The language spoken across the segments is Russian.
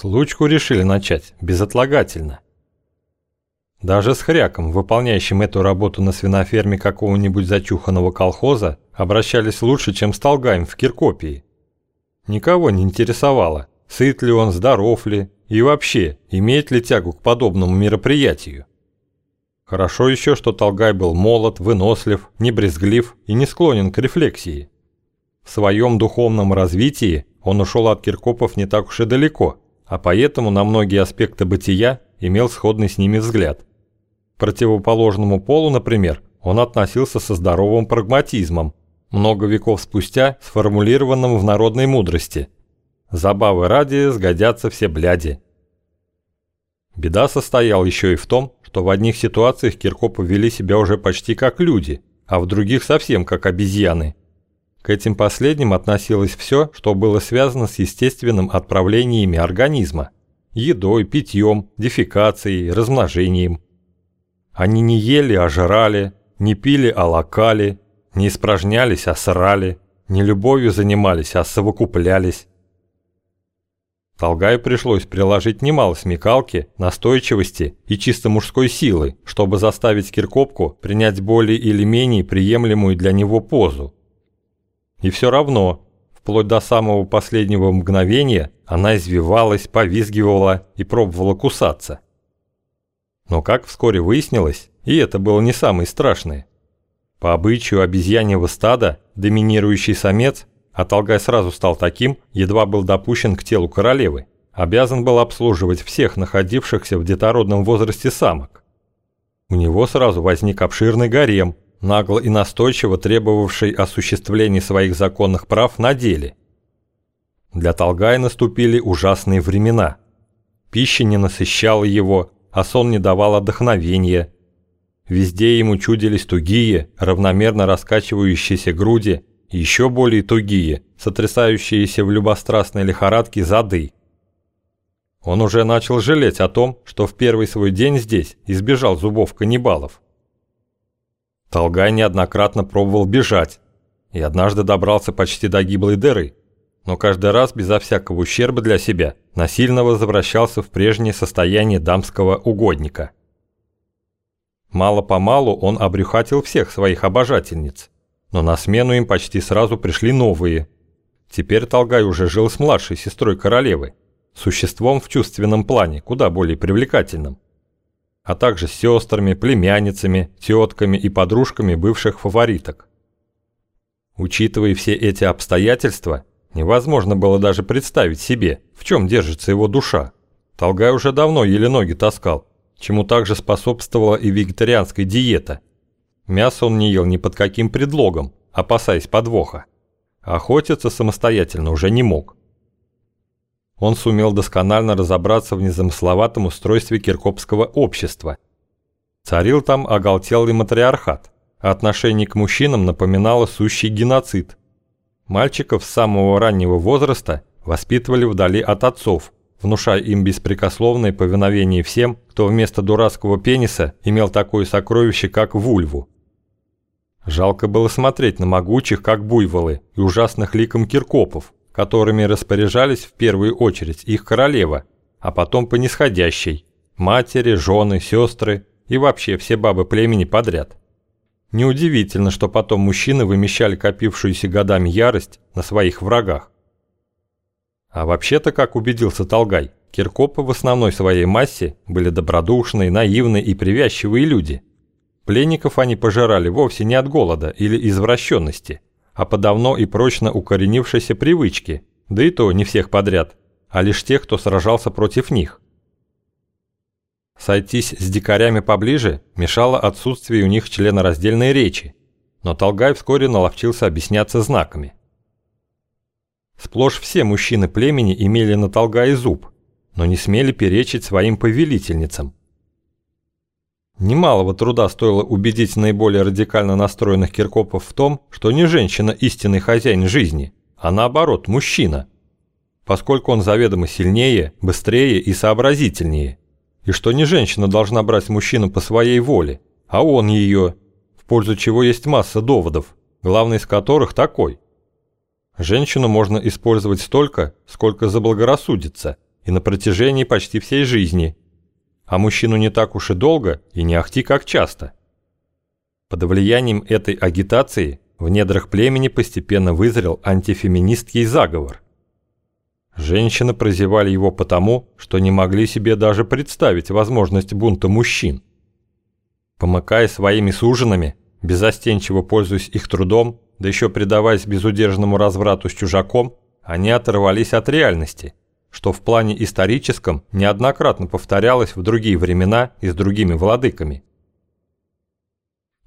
Случку решили начать безотлагательно. Даже с хряком, выполняющим эту работу на свиноферме какого-нибудь зачуханного колхоза, обращались лучше, чем с Толгаем в Киркопии. Никого не интересовало, сыт ли он, здоров ли и вообще, имеет ли тягу к подобному мероприятию. Хорошо еще, что Толгай был молод, вынослив, не брезглив и не склонен к рефлексии. В своем духовном развитии он ушел от Киркопов не так уж и далеко, а поэтому на многие аспекты бытия имел сходный с ними взгляд противоположному полу, например, он относился со здоровым прагматизмом, много веков спустя сформулированным в народной мудрости. Забавы ради сгодятся все бляди. Беда состояла еще и в том, что в одних ситуациях Киркопы вели себя уже почти как люди, а в других совсем как обезьяны. К этим последним относилось все, что было связано с естественным отправлениями организма – едой, питьем, дефекацией, размножением – они не ели, а жрали, не пили, а лакали, не испражнялись, а срали, не любовью занимались, а совокуплялись. Толгаю пришлось приложить немало смекалки, настойчивости и чисто мужской силы, чтобы заставить Киркопку принять более или менее приемлемую для него позу. И все равно, вплоть до самого последнего мгновения, она извивалась, повизгивала и пробовала кусаться. Но как вскоре выяснилось, и это было не самое страшное. По обычаю обезьяньего стада, доминирующий самец, а Толгай сразу стал таким, едва был допущен к телу королевы, обязан был обслуживать всех находившихся в детородном возрасте самок. У него сразу возник обширный гарем, нагло и настойчиво требовавший осуществления своих законных прав на деле. Для Толгая наступили ужасные времена. Пища не насыщала его, а сон не давал отдохновения. Везде ему чудились тугие, равномерно раскачивающиеся груди еще более тугие, сотрясающиеся в любострастной лихорадке зады. Он уже начал жалеть о том, что в первый свой день здесь избежал зубов каннибалов. Толгай неоднократно пробовал бежать и однажды добрался почти до гиблой дыры, но каждый раз безо всякого ущерба для себя насильно возвращался в прежнее состояние дамского угодника. Мало-помалу он обрюхатил всех своих обожательниц, но на смену им почти сразу пришли новые. Теперь Толгай уже жил с младшей сестрой королевы, существом в чувственном плане куда более привлекательным, а также с сестрами, племянницами, тетками и подружками бывших фавориток. Учитывая все эти обстоятельства, Невозможно было даже представить себе, в чем держится его душа. Толгай уже давно еле ноги таскал, чему также способствовала и вегетарианская диета. Мясо он не ел ни под каким предлогом, опасаясь подвоха. Охотиться самостоятельно уже не мог. Он сумел досконально разобраться в незамысловатом устройстве киркопского общества. Царил там оголтелый матриархат, а отношение к мужчинам напоминало сущий геноцид. Мальчиков с самого раннего возраста воспитывали вдали от отцов, внушая им беспрекословное повиновение всем, кто вместо дурацкого пениса имел такое сокровище, как вульву. Жалко было смотреть на могучих, как буйволы, и ужасных ликом киркопов, которыми распоряжались в первую очередь их королева, а потом по нисходящей – матери, жены, сестры и вообще все бабы племени подряд. Неудивительно, что потом мужчины вымещали копившуюся годами ярость на своих врагах. А вообще-то, как убедился Толгай, Киркопы в основной своей массе были добродушные, наивные и привязчивые люди. Пленников они пожирали вовсе не от голода или извращенности, а по давно и прочно укоренившейся привычке, да и то не всех подряд, а лишь тех, кто сражался против них. Сойтись с дикарями поближе мешало отсутствие у них членораздельной речи, но Толгай вскоре наловчился объясняться знаками. Сплошь все мужчины племени имели на Толгае зуб, но не смели перечить своим повелительницам. Немалого труда стоило убедить наиболее радикально настроенных киркопов в том, что не женщина истинный хозяин жизни, а наоборот мужчина, поскольку он заведомо сильнее, быстрее и сообразительнее и что не женщина должна брать мужчину по своей воле, а он ее, в пользу чего есть масса доводов, главный из которых такой. Женщину можно использовать столько, сколько заблагорассудится, и на протяжении почти всей жизни, а мужчину не так уж и долго и не ахти как часто. Под влиянием этой агитации в недрах племени постепенно вызрел антифеминистский заговор. Женщины прозевали его потому, что не могли себе даже представить возможность бунта мужчин. Помыкая своими суженами, безостенчиво пользуясь их трудом, да еще предаваясь безудержному разврату с чужаком, они оторвались от реальности, что в плане историческом неоднократно повторялось в другие времена и с другими владыками.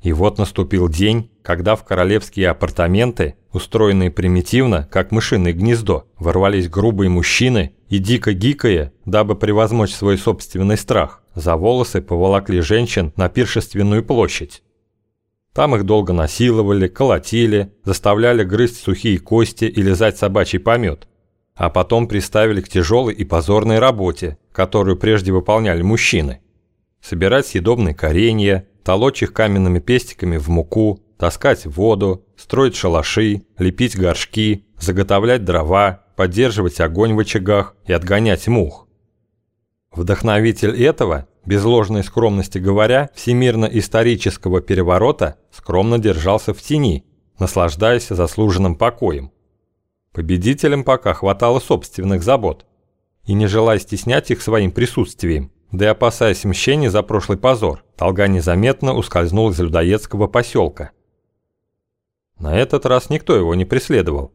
И вот наступил день, когда в королевские апартаменты, устроенные примитивно, как мышиное гнездо, ворвались грубые мужчины и, дико гикая, дабы превозмочь свой собственный страх, за волосы поволокли женщин на пиршественную площадь. Там их долго насиловали, колотили, заставляли грызть сухие кости и лизать собачий помет. А потом приставили к тяжелой и позорной работе, которую прежде выполняли мужчины. Собирать съедобные коренья, толочь их каменными пестиками в муку, таскать воду, строить шалаши, лепить горшки, заготовлять дрова, поддерживать огонь в очагах и отгонять мух. Вдохновитель этого без ложной скромности говоря, всемирно-исторического переворота скромно держался в тени, наслаждаясь заслуженным покоем. Победителям пока хватало собственных забот. И не желая стеснять их своим присутствием, да и опасаясь мщения за прошлый позор, Толга незаметно ускользнул из людоедского поселка. На этот раз никто его не преследовал.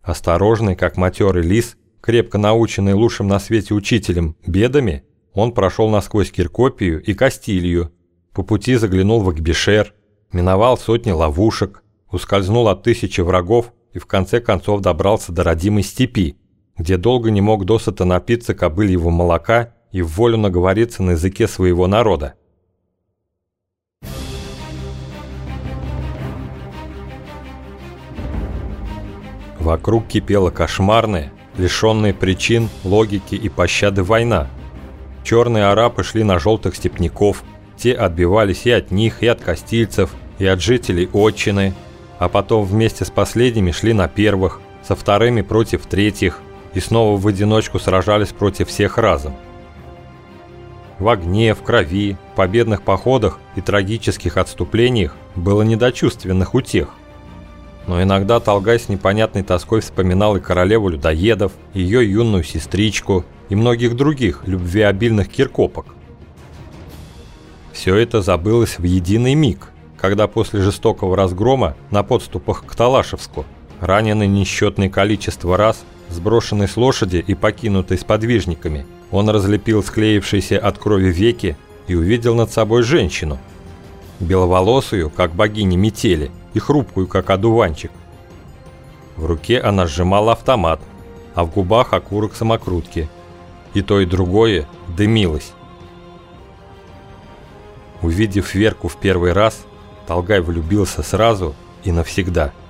Осторожный, как матерый лис, крепко наученный лучшим на свете учителем бедами, он прошел насквозь Киркопию и Кастилью, по пути заглянул в Акбишер, миновал сотни ловушек, ускользнул от тысячи врагов и в конце концов добрался до родимой степи, где долго не мог досыта напиться кобыльего молока и в волю наговориться на языке своего народа. Вокруг кипела кошмарная, лишенная причин, логики и пощады война – Черные арабы шли на желтых степняков, те отбивались и от них, и от костильцев, и от жителей отчины, а потом вместе с последними шли на первых, со вторыми против третьих, и снова в одиночку сражались против всех разом. В огне, в крови, победных походах и трагических отступлениях было недочувственных утех. Но иногда Толгай с непонятной тоской вспоминал и королеву людоедов, и ее юную сестричку, и многих других любвеобильных киркопок. Все это забылось в единый миг, когда после жестокого разгрома на подступах к Талашевску, раненый несчетное количество раз, сброшенный с лошади и покинутый с подвижниками, он разлепил склеившиеся от крови веки и увидел над собой женщину, беловолосую, как богиня метели, и хрупкую, как одуванчик. В руке она сжимала автомат, а в губах окурок самокрутки – и то и другое дымилось. Увидев Верку в первый раз, Толгай влюбился сразу и навсегда –